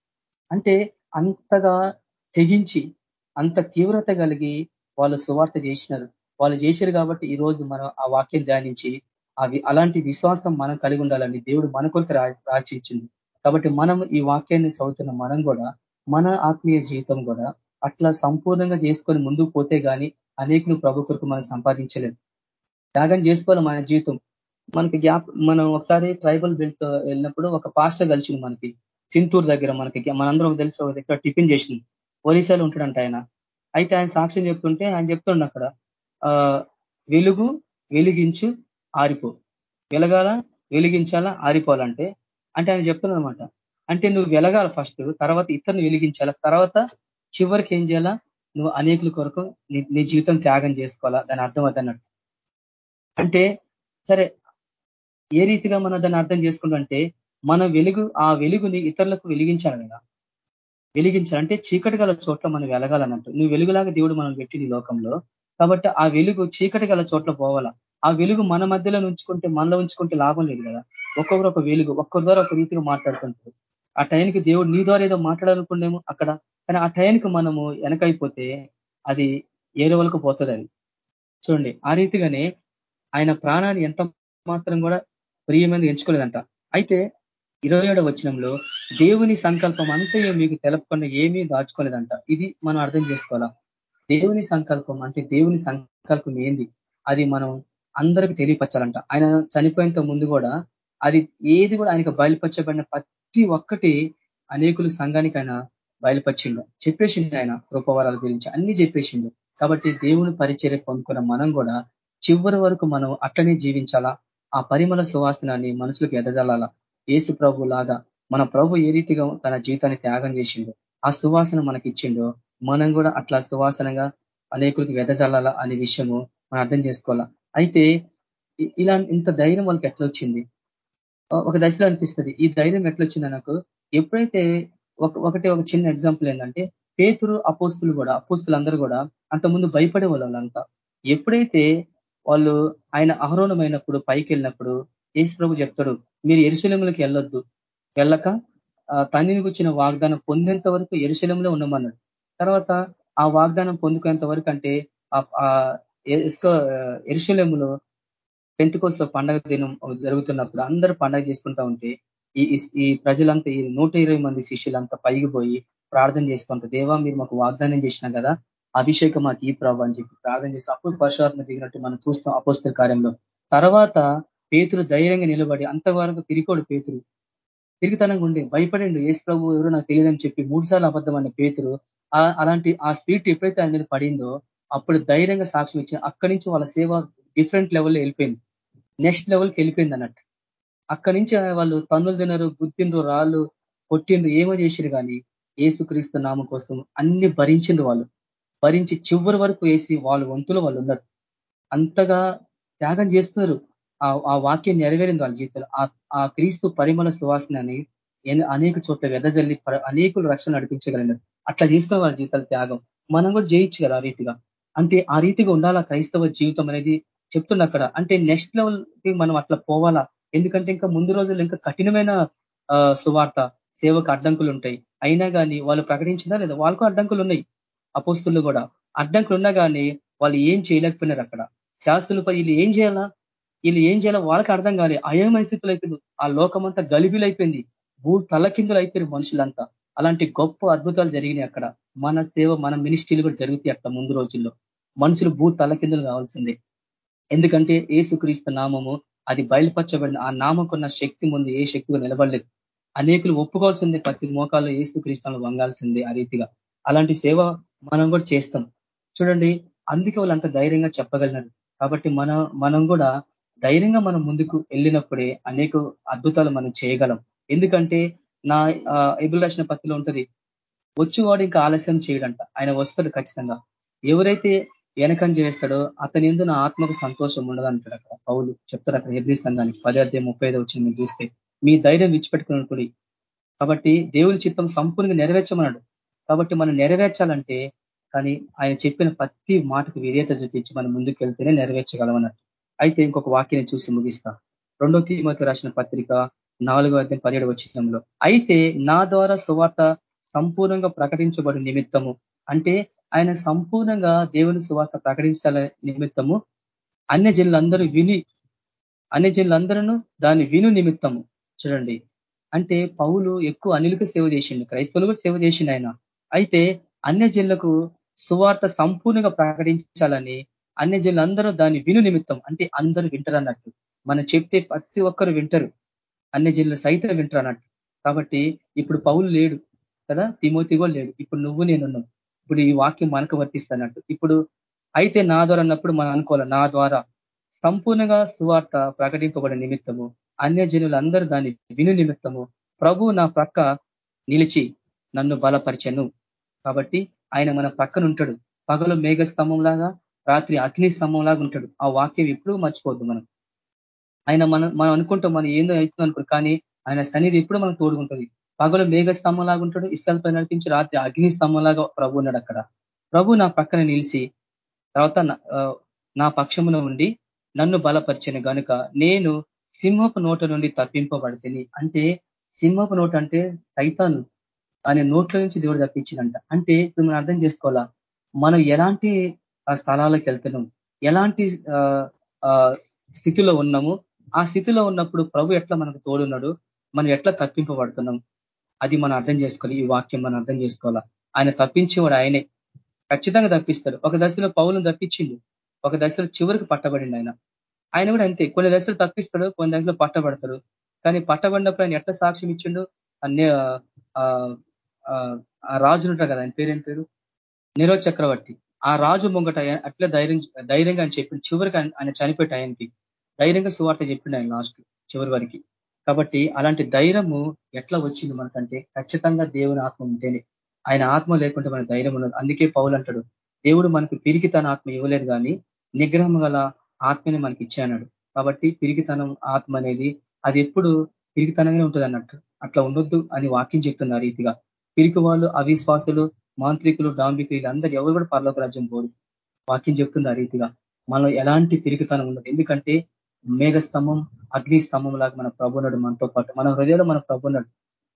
అంటే అంతగా తెగించి అంత తీవ్రత కలిగి వాళ్ళు సువార్త చేసినారు. వాళ్ళు చేశారు కాబట్టి ఈ రోజు మనం ఆ వాక్యం ధ్యానించి అవి అలాంటి విశ్వాసం మనం కలిగి ఉండాలని దేవుడు మన కొరకు రాచించింది కాబట్టి మనం ఈ వాక్యాన్ని చదువుతున్న మనం కూడా మన ఆత్మీయ జీవితం కూడా అట్లా సంపూర్ణంగా చేసుకొని ముందుకు పోతే గాని అనేకులు ప్రభు కొరకు మనం సంపాదించలేదు త్యాగం చేసుకోవాలి మన జీవితం. మనకి గ్యాప్ మనం ఒకసారి ట్రైబల్ బెల్ట్ వెళ్ళినప్పుడు ఒక పాస్టర్ కలిసింది మనకి. చింతూరు దగ్గర మనకి మనందరం తెలిసి ఒక దగ్గర టిఫిన్ చేసింది ఒరిస్సాలో ఉంటాడంట ఆయన. అయితే ఆయన సాక్ష్యం చెప్తుంటే ఆయన చెప్తుండ అక్కడ వెలుగు వెలిగించు ఆరిపో. వెలగాల వెలిగించాలా ఆరిపోవాలంటే అంటే ఆయన చెప్తున్నాడు అనమాట అంటే నువ్వు వెలగాల ఫస్ట్ తర్వాత ఇతరుని వెలిగించాలా తర్వాత చివరికి ఏం చేయాలా నువ్వు అనేకుల కొరకు నీ జీవితం త్యాగం చేసుకోవాలా దాని అర్థం అదన్నట్టు అంటే సరే ఏ రీతిగా మనం దాన్ని అర్థం చేసుకుంటే మన వెలుగు ఆ వెలుగుని ఇతరులకు వెలిగించాలి కదా. వెలిగించాలంటే చీకటి గల చోట్ల మనం వెలగాలన్నట్టు నువ్వు వెలుగులాగా దేవుడు మనం పెట్టింది లోకంలో కాబట్టి ఆ వెలుగు చీకటి గల చోట్ల పోవాలా? ఆ వెలుగు మన మధ్యలో ఉంచుకుంటే మనలో ఉంచుకుంటే లాభం లేదు కదా? ఒక్కొక్కరు ఒక వెలుగు ఒక్కరి ద్వారా ఒక రీతిగా మాట్లాడుతుంటారు. ఆ టైంకి దేవుడు నీ ద్వారా ఏదో మాట్లాడాలనుకునేమో అక్కడ కానీ ఆ టైంకి మనము వెనకైపోతే అది ఏరే వరకు పోతుంది అది. చూడండి ఆ రీతిగానే ఆయన ప్రాణాన్ని ఎంత మాత్రం కూడా ప్రియమైన ఎంచుకోలేదంట. అయితే ఇరవై ఏడవ వచనంలో దేవుని సంకల్పం అంతయో మీకు తెలపకుండా ఏమీ దాచుకోలేదంట. ఇది మనం అర్థం చేసుకోవాలా? దేవుని సంకల్పం అంటే దేవుని సంకల్పం ఏంది? అది మనం అందరికి తెలియపరచాలంట. ఆయన చనిపోయేంత ముందు కూడా అది ఏది కూడా ఆయనకు బయలుపరచబడిన ప్రతి ఒక్కటి అనేకులు సంఘానికి ఆయన బయలుపరిచిండు. చెప్పేసిండు ఆయన రూపవరాల గురించి అన్ని చెప్పేసిండు. కాబట్టి దేవుని పరిచర్య పొందుకున్న మనం కూడా చివరి వరకు మనం అట్లనే జీవించాలా? ఆ పరిమళ సువాసనాన్ని మనుషులకు ఎదజాలాలా ఏసు ప్రభు లాగా మన ప్రభు ఏ రీతిగా తన జీవితాన్ని త్యాగం చేసిండో ఆ సువాసన మనకిచ్చిండో మనం కూడా అట్లా సువాసనగా అనేకులకి వెదజల్లాలా అనే విషయము మనం అర్థం చేసుకోవాలా? అయితే ఇలా ఇంత ధైర్యం వాళ్ళకి ఎట్లా వచ్చింది ఒక దశలో అనిపిస్తుంది. ఈ ధైర్యం ఎట్లొచ్చింది నాకు ఎప్పుడైతే ఒక ఒకటి ఒక చిన్న ఎగ్జాంపుల్ ఏంటంటే పేతురు అపోస్తులు కూడా అపోస్తులు అందరూ కూడా అంతకుముందు భయపడే వాళ్ళంతా. ఎప్పుడైతే వాళ్ళు ఆయన అహరోణమైనప్పుడు పైకి వెళ్ళినప్పుడు యేసు ప్రభు చెప్తాడు మీరు ఎరుశలంలోకి వెళ్ళొద్దు. వెళ్ళక తండ్రిని గుచ్చిన వాగ్దానం పొందేంత వరకు ఎరుశలంలో ఉండమన్నాడు. తర్వాత ఆ వాగ్దానం పొందుకునేంత వరకు అంటే ఎరుశలంలో పెంతుకోస్లో పండగ దినం జరుగుతున్నప్పుడు అందరూ పండగ చేసుకుంటా ఉంటే ఈ ఈ ప్రజలంతా ఈ నూట మంది శిష్యులంతా పైగిపోయి ప్రార్థన చేసుకుంటారు దేవా మీరు మాకు వాగ్దానం చేసినా కదా అభిషేకం మాకు ఈ ప్రభు అని చెప్పి ప్రార్థన చేసి అప్పుడు పరశురాత్మ దిగినట్టు మనం చూస్తాం అపోస్తల కార్యంలో. తర్వాత పేతురు ధైర్యంగా నిలబడి అంతవరకు తిరిగోడు పేతురు. తిరిగితనంగా ఉండి భయపడిండు ఏసు ప్రభు ఎవరో నాకు తెలియదని చెప్పి మూడు సార్లు అబద్ధం అనే పేతురు అలాంటి ఆ స్పీట్ ఎప్పుడైతే ఆయన మీద పడిందో అప్పుడు ధైర్యంగా సాక్ష్యం ఇచ్చి అక్కడి నుంచి వాళ్ళ సేవ డిఫరెంట్ లెవెల్లో వెళ్ళిపోయింది. నెక్స్ట్ లెవెల్కి వెళ్ళిపోయింది అన్నట్టు. అక్కడి నుంచి వాళ్ళు తన్నులు తినరు గుర్తిండ్రు రాళ్ళు కొట్టిండ్రు ఏమో చేసిరు కానీ ఏసుక్రీస్తు నామం కోసం అన్ని భరించిండ్రు వాళ్ళు. భరించి చివరి వరకు వేసి వాళ్ళ వంతులు వాళ్ళు ఉన్నారు. అంతగా త్యాగం చేస్తున్నారు. ఆ వాక్యం నెరవేరింది వాళ్ళ జీవితంలో. ఆ క్రీస్తు పరిమళ సువాసనని అనేక చోట్ల వెదజల్లి అనేకులు రక్షణ నడిపించగలిగారు అట్లా చేసుకున్న వాళ్ళ జీవితాలు త్యాగం మనం కూడా జయించు కదా ఆ రీతిగా. అంటే ఆ రీతిగా ఉండాలా క్రైస్తవ జీవితం అనేది చెప్తున్నా అక్కడ. అంటే నెక్స్ట్ లెవెల్కి మనం అట్లా పోవాలా? ఎందుకంటే ఇంకా ముందు రోజుల్లో ఇంకా కఠినమైన సువార్త సేవకు అడ్డంకులు ఉంటాయి. అయినా కానీ వాళ్ళు ప్రకటించినా లేదా? వాళ్ళకు అడ్డంకులు ఉన్నాయి. అపోస్తులు కూడా. అడ్డంకులు ఉన్నా కానీ వాళ్ళు ఏం చేయలేకపోయినారు అక్కడ. శాస్త్రులపై వీళ్ళు ఏం చేయాలా? వీళ్ళు ఏం చేయాలో వాళ్ళకి అర్థం కాలే. అయోమయ స్థితులు అయిపోయింది ఆ లోకమంతా గలిబిలైపోయింది. భూ తలకిందులు అయిపోయారు మనుషులంతా. అలాంటి గొప్ప అద్భుతాలు జరిగినాయి అక్కడ. మన సేవ మన మినిస్ట్రీలు కూడా జరుగుతాయి అక్కడ ముందు రోజుల్లో. మనుషులు భూ తలకిందులు కావాల్సిందే. ఎందుకంటే ఏసుక్రీస్తు నామము అది బయలుపరచబడింది. ఆ నామకున్న శక్తి ముందు ఏ శక్తిగా నిలబడలేదు. అనేకులు ఒప్పుకోవాల్సిందే. ప్రతి మోకాల్లో ఏసుక్రీస్తులను వంగాల్సిందే ఆ రీతిగా. అలాంటి సేవ మనం కూడా చేస్తాం. చూడండి అందుకే వాళ్ళు అంత ధైర్యంగా చెప్పగలిగినారు. కాబట్టి మన మనం కూడా ధైర్యంగా మనం ముందుకు వెళ్ళినప్పుడే అనేక అద్భుతాలు మనం చేయగలం. ఎందుకంటే నా ఎబుల్ రాసిన పత్రిలో ఉంటుంది వచ్చేవాడు ఇంకా ఆలస్యం చేయడంట ఆయన వస్తాడు ఖచ్చితంగా. ఎవరైతే వెనకం చేస్తాడో అతని ఎందు నా ఆత్మకు సంతోషం ఉండదంటాడు అక్కడ పౌలు. చెప్తాడు అక్కడ ఎబ్రి సంఘానికి పది అధ్యాయం ముప్పై ఐదు వచ్చింది మీరు చూస్తే మీ ధైర్యం విడిచిపెట్టుకున్నప్పుడు కాబట్టి దేవుని చిత్తం సంపూర్ణంగా నెరవేర్చమన్నాడు. కాబట్టి మనం నెరవేర్చాలంటే కానీ ఆయన చెప్పిన ప్రతి మాటకు విధేయత చూపించి మనం ముందుకు వెళ్తేనే నెరవేర్చగలమన్నట్టు. అయితే ఇంకొక వాక్యాన్ని చూసి ముగిస్తా. రెండో తీమతి రాసిన పత్రిక నాలుగో అధ్యాయం పదిహేడు వచ్చినంలో అయితే నా ద్వారా సువార్త సంపూర్ణంగా ప్రకటించబడి నిమిత్తము. అంటే ఆయన సంపూర్ణంగా దేవుని సువార్త ప్రకటించాల నిమిత్తము. అన్య జనులందరూ విని అన్య జనులందరూ దాన్ని విను నిమిత్తము. చూడండి. అంటే పౌలు ఎక్కువ అనిలకు సేవ చేసిండు క్రైస్తవులకు సేవ చేసిండు ఆయన. అయితే అన్య జనులకు సువార్త సంపూర్ణంగా ప్రకటించాలని అన్య జనులందరూ దాన్ని విను నిమిత్తం అంటే అందరూ వింటారు అన్నట్టు మనం చెప్తే ప్రతి ఒక్కరు వింటారు. అన్ని జనులు సైతం వింటారు అన్నట్టు కాబట్టి ఇప్పుడు పౌలు లేడు కదా తిమోతిగో లేడు. ఇప్పుడు నువ్వు నేనున్నావు. ఇప్పుడు ఈ వాక్యం మనకు వర్తిస్తున్నట్టు. ఇప్పుడు అయితే నా ద్వారా అన్నప్పుడు మనం అనుకోవాలి? నా ద్వారా. సంపూర్ణంగా సువార్త ప్రకటింపబడిన నిమిత్తము అన్య జనులందరూ దాన్ని విను నిమిత్తము ప్రభు నా ప్రక్క నిలిచి నన్ను బలపరిచను. కాబట్టి ఆయన మన పక్కన ఉంటాడు పగలు మేఘస్తంభం లాగా రాత్రి అగ్ని స్తంభంలాగా ఉంటాడు. ఆ వాక్యం ఎప్పుడూ మర్చిపోద్దు మనం. ఆయన మనం మనం అనుకుంటాం మనం ఏందో అవుతుంది అనుకో కానీ ఆయన సన్నిధి ఎప్పుడు మనం తోడుకుంటుంది పగలు మేఘ స్తంభంలాగా లాగా ఉంటాడు ఇష్టాలపై నడిపించి రాత్రి అగ్ని స్తంభంలాగా ప్రభు ఉన్నాడు అక్కడ. ప్రభు నా పక్కన నిలిచి తర్వాత నా పక్షమున ఉండి నన్ను బలపరిచిన గనుక నేను సింహపు నోట నుండి తప్పింపబడితేని. అంటే సింహపు నోట అంటే సైతాను అనే నోట్ల నుంచి దేవుడు తప్పించిందంట. అంటే ఇప్పుడు మనం అర్థం చేసుకోవాలా మనం ఎలాంటి ఆ స్థలాలకు వెళ్తున్నాం. ఎలాంటి స్థితిలో ఉన్నాము? ఆ స్థితిలో ఉన్నప్పుడు ప్రభు ఎట్లా మనకు తోడున్నాడు? మనం ఎట్లా తప్పింపబడుతున్నాం? అది మనం అర్థం చేసుకోవాలి. ఈ వాక్యం మనం అర్థం చేసుకోవాలా? ఆయన తప్పించేవాడు ఆయనే. ఖచ్చితంగా తప్పిస్తాడు. ఒక దశలో పౌలను తప్పించిండు. ఒక దశలో చివరికి పట్టబడింది ఆయన. ఆయన కూడా అంతే. కొన్ని దశలు తప్పిస్తాడు కొన్ని దశలో పట్టబడతాడు. కానీ పట్టబడినప్పుడు ఆయన ఎట్లా సాక్ష్యం ఇచ్చిండు? అన్ని ఆ రాజు ఉంటారు కదా ఆయన పేరేం పేరు? నిరో చక్రవర్తి. ఆ రాజు ముంగట అట్లా ధైర్యం ధైర్యంగా అని చెప్పి చివరికి ఆయన చనిపోయే ఆయనకి ధైర్యంగా సువార్త చెప్పిండు ఆయన లాస్ట్ చివరి వరకు. కాబట్టి అలాంటి ధైర్యము ఎట్లా వచ్చింది మనకంటే ఖచ్చితంగా దేవుని ఆత్మ ఉంటేనే. ఆయన ఆత్మ లేకుంటే మన ధైర్యం ఉన్నది అందుకే పౌలు అంటాడు దేవుడు మనకు పిరికితన ఆత్మ ఇవ్వలేదు కానీ నిగ్రహం గల ఆత్మని మనకి ఇచ్చాడు కాబట్టి పిరికితనం ఆత్మ అనేది అది ఎప్పుడు పిరికితనంగానే ఉంటుంది అన్నట్టు అట్లా ఉండొద్దు అని వాక్యం చెప్తున్నారు రీతిగా. పిరికి వాళ్ళు అవిశ్వాసులు మాంత్రికులు డాంబికులు వీళ్ళందరూ ఎవరు కూడా పర్లోక రాజ్యం పోరు. వాక్యం చెప్తుంది ఆ రీతిగా. మనం ఎలాంటి పిరికితనం ఉండదు. ఎందుకంటే మేఘ స్తంభం అగ్ని స్తంభం లాగా మన ప్రభున్నాడు మనతో పాటు. మన హృదయంలో మన ప్రభున్నాడు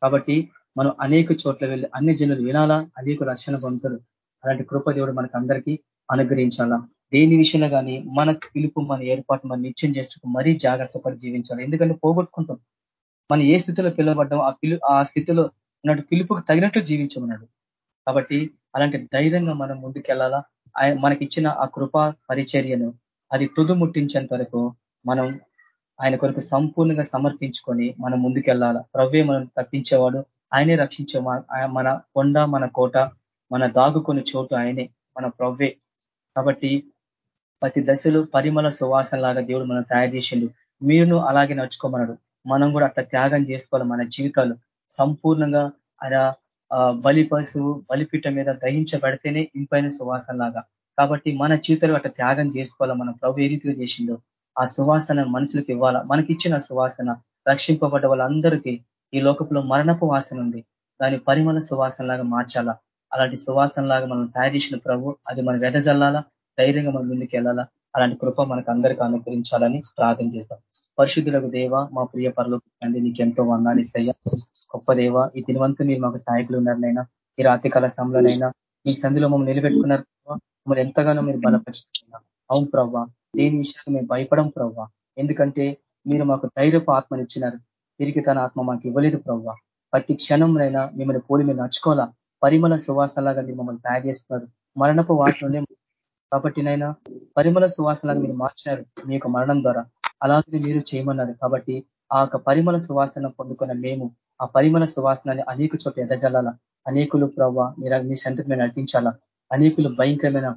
కాబట్టి మనం అనేక చోట్ల వెళ్ళి అన్ని జనులు వినాలా? అనేక రక్షణ పొందుతారు. అలాంటి కృపదేవుడు మనకు అందరికీ అనుగ్రహించాలా? దేని విషయంలో కానీ మన పిలుపు మన ఏర్పాటు మన నిత్యం చేస్తూ మరీ జాగ్రత్త పడి జీవించాలి? ఎందుకంటే పోగొట్టుకుంటాం. మనం ఏ స్థితిలో పిలవబడ్డాం ఆ పిలు ఆ స్థితిలో ఉన్నట్టు పిలుపుకు తగినట్టు జీవించమన్నాడు. కాబట్టి అలాంటి ధైర్యంగా మనం ముందుకెళ్ళాలా మనకిచ్చిన ఆ కృపా పరిచర్యను అది తుదు ముట్టించేంత వరకు మనం ఆయన కొరకు సంపూర్ణంగా సమర్పించుకొని మనం ముందుకెళ్ళాల? ప్రవ్వే మనం తప్పించేవాడు. ఆయనే రక్షించే మన కొండ మన కోట మన దాగుకొని చోటు ఆయనే మన ప్రవ్వే కాబట్టి ప్రతి దశలో పరిమళ సువాసన లాగా దేవుడు మనం తయారు చేసిండు. మీరును అలాగే నడుచుకోమన్నాడు. మనం కూడా అట్లా త్యాగం చేసుకోవాలి మన జీవితాలు. సంపూర్ణంగా ఆయన బలి పశువు బలిపీఠం మీద దహించబడితేనే ఇంపైన సువాసన లాగా కాబట్టి మన చేతులు అట్లా త్యాగం చేసుకోవాలా మనం? ప్రభు ఏ రీతిగా చేసిండో? ఆ సువాసన మనుషులకు ఇవ్వాలా? మనకిచ్చిన సువాసన రక్షింపబడ్డ వాళ్ళందరికీ ఈ లోకంలో మరణపు వాసన ఉంది. దాని పరిమళ సువాసన లాగా మార్చాలా? అలాంటి సువాసన లాగా మనం తయారు చేసిన ప్రభు అది మనం వెదజల్లాలా? ధైర్యంగా మనం ముందుకు వెళ్ళాలా అలాంటి కృప మనకు అందరికీ అనుగ్రహించాలని ప్రార్థన చేస్తాం. పరిశుద్ధులకు దేవ మా ప్రియ పరలోకి తండ్రి నీకు ఎంతో వందాలిస్తయ్యా గొప్ప దేవ ఈ దినవంతు మీరు మాకు సహాయకులు ఉన్నారనైనా ఈ రాత్రికాల స్థంలోనైనా మీ సంధిలో మమ్మల్ని నిలబెట్టుకున్నారు మమ్మల్ని ఎంతగానో మీరు బలపరుచుకున్నారు. అవును ప్రవ్వా దేని విషయాలు మేము భయపడం ప్రవ్వా ఎందుకంటే మీరు మాకు ధైర్యపు ఆత్మనిచ్చినారు తిరిగి తన ఆత్మ మాకు ఇవ్వలేదు ప్రవ్వా ప్రతి క్షణంలోనైనా మిమ్మల్ని పోలి మేము నచ్చుకోవాలా పరిమళ సువాసనలాగా మీరు మమ్మల్ని తయారు చేస్తున్నారు. మరణపు వాసననే కాబట్టి నైనా పరిమళ సువాసనలాగా మీరు మార్చినారు మీ యొక్క మరణం ద్వారా. అలాగే మీరు చేయమన్నారు. కాబట్టి ఆ యొక్క పరిమళ సువాసన పొందుకున్న మేము ఆ పరిమళ సువాసనని అనేక చోట్ల ఎదజల్లాల? అనేకులు ప్రవ్వ మీరు మీ సంతకు మేము నడిపించాలా? అనేకులు భయంకరమైన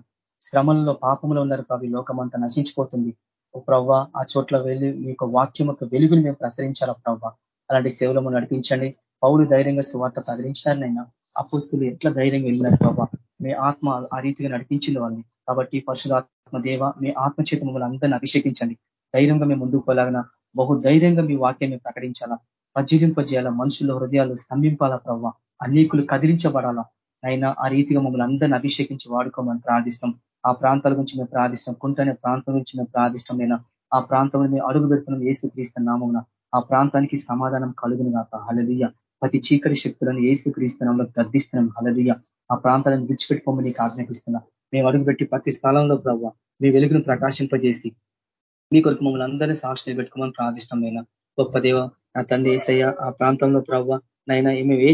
శ్రమంలో పాపంలో ఉన్నారు ప్రభు లోకమంతా నశించిపోతుంది. ఓ ప్రవ్వ ఆ చోట్ల వెళ్ళి మీ యొక్క వాక్యం యొక్క వెలుగును మేము ప్రసరించాలా ప్రవ్వ? అలాంటి సేవలు నడిపించండి. పౌలు ధైర్యంగా సువార్త ప్రకటించారనైనా అపుస్తులు ఎట్లా ధైర్యంగా వెళ్ళినారు ప్రభావ మీ ఆత్మ ఆ రీతిగా నడిపించింది వాళ్ళని. కాబట్టి పరశురాత్మ దేవ మీ ఆత్మ చేత మమ్మల్ని అభిషేకించండి. ధైర్యంగా మేము ముందుకు పోలాగిన బహు ధైర్యంగా మీ వాక్యాన్ని ప్రకటించాలా? ప్రజీవింపజేయాలా మనుషుల హృదయాలు స్తంభింపాలా ప్రవ్వ? అనేకులు కదిలించబడాలా? అయినా ఆ రీతిగా మమ్మల్ని అందరినీ అభిషేకించి వాడుకోమని ప్రార్థిస్తాం. ఆ ప్రాంతాల గురించి మేము ప్రార్థిస్తాం. కుంటనే ప్రాంతం గురించి మేము ప్రార్థిష్టమైన ఆ ప్రాంతంలో మేము అడుగు పెడుతున్నాం ఏసు క్రీస్తున్నామున ఆ ప్రాంతానికి సమాధానం కలుగును కాక హలదీయ ప్రతి చీకటి శక్తులను ఏసు క్రీస్తునంలో గర్దిస్తున్నాం హలదీయ ఆ ప్రాంతాలను విడిచిపెట్టుకోమని నీకు ఆజ్ఞాపిస్తున్నా. మేము అడుగుపెట్టి ప్రతి స్థలంలో ప్రవ్వ. మీ వెలుగును ప్రకాశింపజేసి మీ కొరకు మమ్మల్ని అందరినీ సాక్షి పెట్టుకోమని ప్రార్థిష్టమైన గొప్ప దేవ నా తండ్రి ఏసయ్య ఆ ప్రాంతంలో ప్రవ్వ నైనా మేము ఏ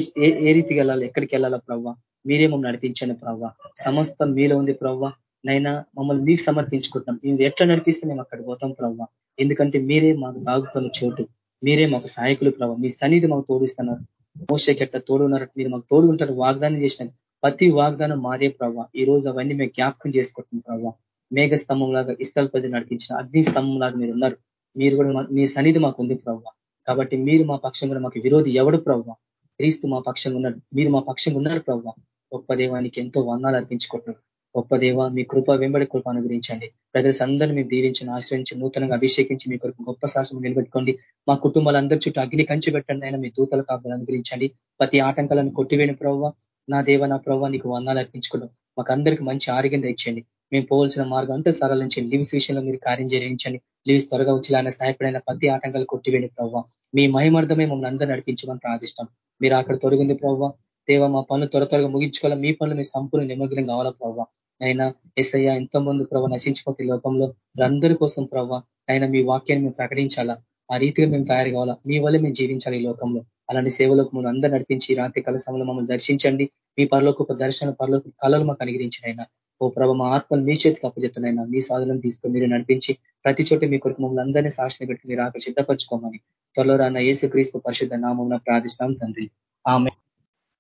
ఏ రీతికి వెళ్ళాలి ఎక్కడికి వెళ్ళాలా ప్రవ్వ? మీరే మమ్మల్ని నడిపించండి ప్రవ్వ. సమస్తం మీలో ఉంది ప్రవ్వ. నైనా మమ్మల్ని మీకు సమర్పించుకుంటాం మేము ఎట్లా నడిపిస్తే మేము అక్కడికి పోతాం ప్రవ్వ. ఎందుకంటే మీరే మాకు బాగుతున్న చోటు. మీరే మాకు సహాయకులు ప్రభావ మీ సన్నిధి మాకు తోడుస్తున్నారు. మోసకి ఎట్లా తోడున్నారు మీరు మాకు తోడు ఉంటారు వాగ్దానం చేసినారు ప్రతి వాగ్దానం మాదే ప్రవ్వ. ఈ రోజు అవన్నీ మేము జ్ఞాపకం చేసుకుంటున్నాం ప్రభావ మేఘ స్తంభం లాగా ఇస్తల పది నడిపించిన అగ్ని స్తంభం లాగా మీరు ఉన్నారు. మీరు కూడా మీ సన్నిధి మాకు ఉంది ప్రభావ కాబట్టి మీరు మా పక్షంగా మాకు విరోధి ఎవడు ప్రభావ క్రీస్తు మా పక్షంగా ఉన్నారు మీరు మా పక్షంగా ఉన్నారు ప్రభావ గొప్ప దేవానికి ఎంతో వందాలు అర్పించుకుంటున్నారు గొప్ప దేవ మీ కృప వెంబడి కృప అనుగ్రహించండి. ప్రజలు అందరూ మీరు దీవించండి ఆశ్రయించి నూతనంగా అభిషేకించి మీ కొరకు గొప్ప శాసనం నిలబెట్టుకోండి. మా కుటుంబాలందరి చుట్టూ అగ్ని కంచి పెట్టండి అయినా మీ దూతల కాపులు అనుగ్రహించండి. ప్రతి ఆటంకాలను కొట్టివేని ప్రవ్వ. నా దేవ నా ప్రవ్వ నీకు వందాలు అర్పించుకున్నాం మాకు అందరికీ మంచి ఆరోగ్యం తెచ్చండి మేము పోవలసిన మార్గం అంతా సరళించండి లీవ్స్ విషయంలో మీరు కార్యం చేయించండి లీవ్స్ త్వరగా వచ్చి ఆయన సహాయపడిన ప్రతి ఆటంకాలు కొట్టివేని ప్రవ్వ. మీ మహిమార్థమే మమ్మల్ని అందరూ నడిపించమని ప్రార్థిస్తాం మీరు అక్కడ తొలగింది ప్రవ్వ. దేవ మా పనులు త్వర త్వరగా ముగించుకోవాలి? మీ పనులు మీ సంపూర్ణ నిమగ్నం కావాలా ప్రవ్వ? అయినా ఎస్ఐ ఎంతో మంది ప్రభావ నశించిపోతే లోకంలో అందరి కోసం ప్రభావ అయినా మీ వాక్యాన్ని మేము ప్రకటించాలా? ఆ రీతిగా మేము తయారు కావాలా? మీ వల్ల మేము జీవించాలి ఈ లోకంలో. అలాంటి సేవలకు మనం అందరూ నడిపించి రాత్రి కళ సమయంలో మమ్మల్ని దర్శించండి. మీ పరలోకి ఒక దర్శనం పరలోకి కళలు మాకు అనుగ్రహించినైనా ఓ ప్రభ మా ఆత్మలు మీ చేతికి అప్పచెత్తనైనా మీ సాధనం తీసుకొని మీరు నడిపించి ప్రతి చోట మీ కొరకు మమ్మల్ని అందరినీ సాక్షిని పెట్టి మీరు ఆక సిద్ధపరచుకోమని త్వరలో రాన్న యేసు క్రీస్తు పరిశుద్ధ నామం ప్రార్థిస్తాం తండ్రి. ఆమె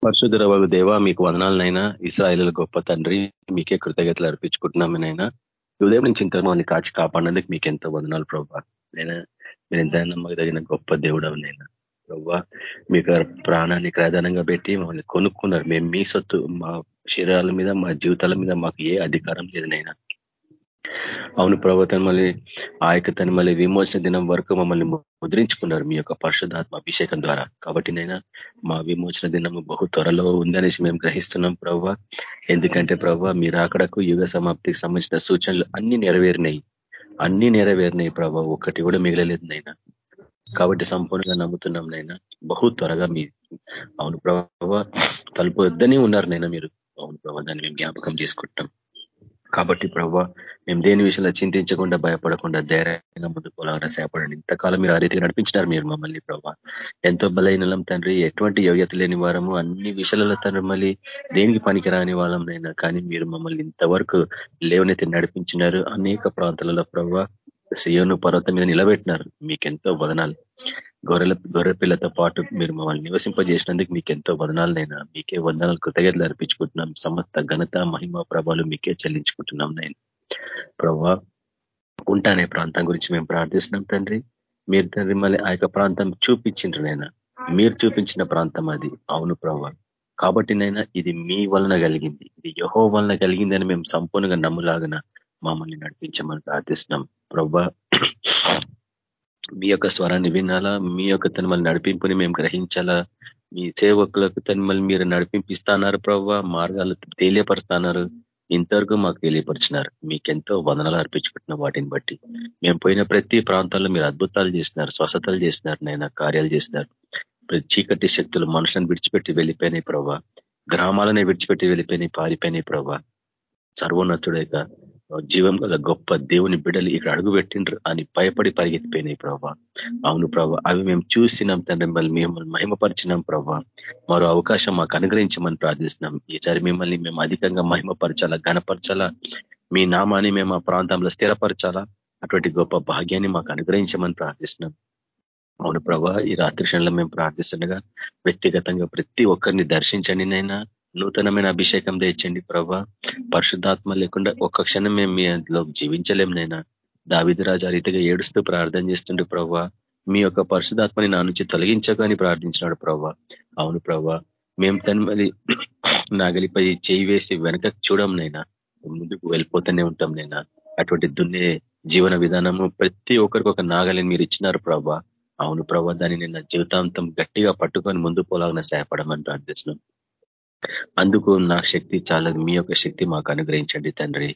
పరిశుద్ధ వగు దేవ మీకు వదనాలనైనా ఇస్రాయలు గొప్ప తండ్రి మీకే కృతజ్ఞతలు అర్పించుకుంటున్నామనైనా ఉదయం నుంచి ఇంత మమ్మల్ని కాచి కాపాడేందుకు మీకు ఎంతో వదనాలు ప్రభావ నేను మీరు ఎంత నమ్మకదగిన గొప్ప దేవుడవనైనా ప్రభావ మీకు ప్రాణాన్ని ప్రధానంగా పెట్టి మమ్మల్ని కొనుక్కున్నారు. మేము మీ సొత్తు మా శరీరాల మీద మా జీవితాల మీద మాకు ఏ అధికారం లేదు నైనా అవును ప్రభుత్వం మళ్ళీ ఆ యొక్క తను మళ్ళీ విమోచన దినం వరకు మమ్మల్ని ముద్రించుకున్నారు మీ యొక్క పరిశుధాత్మ అభిషేకం ద్వారా. కాబట్టి నైనా మా విమోచన దినము బహు త్వరలో ఉందనేసి మేము గ్రహిస్తున్నాం ప్రవ్వ ఎందుకంటే ప్రవ్వ మీరు అక్కడకు యుగ సమాప్తికి సంబంధించిన సూచనలు అన్ని నెరవేరినాయి. అన్ని నెరవేరినాయి ప్రభావ ఒక్కటి కూడా మిగలలేదు నైనా కాబట్టి సంపూర్ణంగా నమ్ముతున్నాం నైనా బహు త్వరగా మీ అవును ప్రభావ తలుపు వద్దని ఉన్నారు నైనా మీరు. అవును ప్రభా దాన్ని మేము జ్ఞాపకం చేసుకుంటాం. కాబట్టి ప్రభావ మేము దేని విషయంలో చింతించకుండా భయపడకుండా ధైర్యంగా ముందు పోలాగా సేపడండి ఇంతకాలం మీరు ఆ రీతిగా నడిపించినారు మీరు మమ్మల్ని ప్రభావ ఎంతో బలైన తండ్రి ఎటువంటి యోగ్యత లేని వారము అన్ని విషయాలలో తండ్రి మళ్ళీ దేనికి పనికిరాని వాళ్ళంనైనా కానీ మీరు మమ్మల్ని ఇంతవరకు లేవనైతే నడిపించినారు. అనేక ప్రాంతాలలో ప్రభావ సియోను పర్వతం మీద నిలబెట్టినారు. మీకెంతో వదనాలు. గొర్రెల గొర్రె పిల్లతో పాటు మీరు మమ్మల్ని నివసింపజేసినందుకు మీకు ఎంతో వదనాలనైనా మీకే వందనాలు కృతజ్ఞతలు అర్పించుకుంటున్నాం. సమస్త ఘనత మహిమ ప్రభావాలు మీకే చెల్లించుకుంటున్నాం. నేను ప్రభా ఉంటానే ప్రాంతం గురించి మేము ప్రార్థిస్తున్నాం తండ్రి. మీరు తండ్రి మళ్ళీ ఆ యొక్క ప్రాంతం చూపించిండ్రు నైనా మీరు చూపించిన ప్రాంతం అది. అవును ప్రభా కాబట్టి నైనా ఇది మీ వలన కలిగింది. ఇది యహో వలన కలిగిందని మేము సంపూర్ణంగా నమ్ములాగన మమ్మల్ని నడిపించమని ప్రార్థిస్తున్నాం. ప్రభా మీ యొక్క స్వరాన్ని వినాలా? మీ యొక్క తనమల్ని నడిపింపుని మేము గ్రహించాలా? మీ సేవకులకు తనమల్ని మీరు నడిపింపిస్తాన్నారు ప్రవ్వ? మార్గాలు తెలియపరుస్తున్నారు. ఇంతవరకు మాకు తెలియపరిచినారు. మీకెంతో వందనాలు అర్పించుకుంటున్న వాటిని బట్టి. మేము పోయిన ప్రతి ప్రాంతాల్లో మీరు అద్భుతాలు చేసినారు స్వస్థతలు చేసినారు నైనా కార్యాలు చేసినారు. చీకటి శక్తులు మనుషులను విడిచిపెట్టి వెళ్ళిపోయినాయి ప్రభా గ్రామాలనే విడిచిపెట్టి వెళ్ళిపోయినాయి పారిపోయినాయి ప్రభా సర్వోన్నతుడేక జీవం గల గొప్ప దేవుని బిడ్డలు ఇక్కడ అడుగు పెట్టిండ్రు అని భయపడి పరిగెత్తిపోయినాయి ప్రభా. అవును ప్రభా అవి మేము చూసినాం తండ్రి మిమ్మల్ని మిమ్మల్ని మహిమపరిచినాం ప్రభా. మరో అవకాశం మాకు అనుగ్రహించమని ప్రార్థిస్తున్నాం. ఈసారి మిమ్మల్ని మేము అధికంగా మహిమపరచాలా గణపరచాలా మీ నామాన్ని మేము ఆ ప్రాంతంలో స్థిరపరచాలా? అటువంటి గొప్ప భాగ్యాన్ని మాకు అనుగ్రహించమని ప్రార్థిస్తున్నాం. అవును ప్రభా ఈ రాత్రి క్షణంలో మేము ప్రార్థిస్తుండగా వ్యక్తిగతంగా ప్రతి ఒక్కరిని దర్శించండి నైనా నూతనమైన అభిషేకం తెచ్చండి ప్రభా. పరిశుద్ధాత్మ లేకుండా ఒక్క క్షణం మేము మీ అందులో జీవించలేం నైనా దావిది ఆ రీతిగా ఏడుస్తూ ప్రార్థన చేస్తుండే ప్రభా మీ యొక్క పరిశుధాత్మని నా నుంచి తొలగించగాని ప్రార్థించినాడు ప్రవ్వా అవును ప్రభా మేము తను నాగలిపై చేయి వేసి వెనక చూడం నైనా ముందుకు వెళ్ళిపోతూనే ఉంటాం నైనా అటువంటి దున్నే జీవన విధానము ప్రతి ఒక్కరికి ఒక నాగలిని మీరు ఇచ్చినారు ప్రభా. అవును ప్రభా దాన్ని నిన్న జీవితాంతం గట్టిగా పట్టుకొని ముందు పోలాగిన సహాయపడమని ప్రార్థిస్తున్నాం. అందుకు నా శక్తి చాలా మీ యొక్క శక్తి మాకు అనుగ్రహించండి తండ్రి.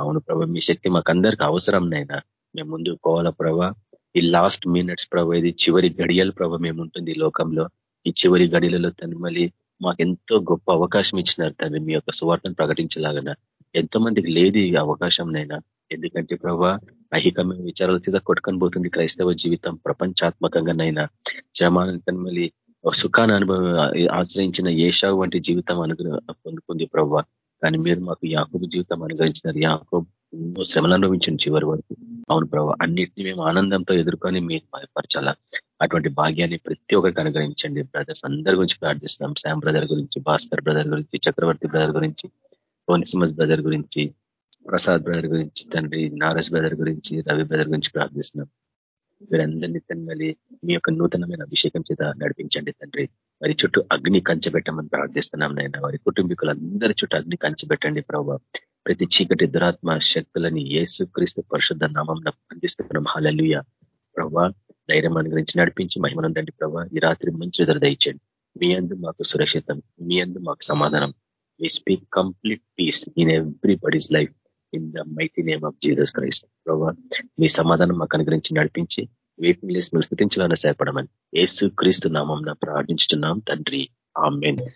అవును ప్రభా మీ శక్తి మాకు అందరికి అవసరం నైనా మేము ముందుకు పోవాలా ప్రభా? ఈ లాస్ట్ మినిట్స్ ప్రభా ఇది చివరి గడియలు ప్రభ మేము ఉంటుంది ఈ లోకంలో. ఈ చివరి గడియలలో తను మళ్ళీ మాకెంతో గొప్ప అవకాశం ఇచ్చినారు తండ్రి. మీ యొక్క సువార్తను ప్రకటించలాగన ఎంతో మందికి లేదు ఈ అవకాశం నైనా ఎందుకంటే ప్రభా ఐహికమైన విచారాల మీద కొట్టుకొని పోతుంది క్రైస్తవ జీవితం ప్రపంచాత్మకంగానైనా జమానంతన్ మళ్ళీ సుఖాన్ని అనుభవం ఆశ్రయించిన ఏషావు వంటి జీవితం అనుగ్రహ పొందుకుంది ప్రవ్వ. కానీ మీరు మాకు యాకోబు జీవితం అనుగ్రహించినారు. యాకోబు ఎన్నో శ్రమలు అనుభవించిన చివరి వరకు. అవును ప్రభావ అన్నిటిని మేము ఆనందంతో ఎదుర్కొని మీరు భయపరచాలా అటువంటి భాగ్యాన్ని ప్రతి ఒక్కరికి అనుగ్రహించండి. బ్రదర్స్ అందరి గురించి ప్రార్థిస్తున్నాం. శామ్ బ్రదర్ గురించి భాస్కర్ బ్రదర్ గురించి చక్రవర్తి బ్రదర్ గురించి కోనిసిమస్ బ్రదర్ గురించి ప్రసాద్ బ్రదర్ గురించి తండ్రి నారస్ బ్రదర్ గురించి రవి బ్రదర్ గురించి ప్రార్థిస్తున్నాం. వీరందరినీ తండ్రి మీ యొక్క నూతనమైన అభిషేకం చేత నడిపించండి తండ్రి. వారి చుట్టూ అగ్ని కంచబెట్టమని ప్రార్థిస్తున్నాం నాయన. వారి కుటుంబీకులందరి చుట్టూ అగ్ని కంచబెట్టండి ప్రభావ ప్రతి చీకటి దురాత్మ శక్తులని ఏసు క్రీస్తు పరిశుద్ధ నామం అందిస్తున్నాం. హాలలుయ ప్రభా ధైర్యం గురించి నడిపించి మహిమనందండి ప్రభా. ఈ రాత్రి మంచి దయచండి మీ అందు మాకు సురక్షితం. మీ అందు మాకు సమాధానం. We speak complete peace in everybody's life in the mighty name of Jesus Christ ప్రభావ మీ సమాధానం మాకు అనుగ్రహించి నడిపించి వీటిని స్థుతించాలని సహాయపడమని ఏసు క్రీస్తు నామం ప్రార్థించుతున్నాం తండ్రి. ఆమెన్.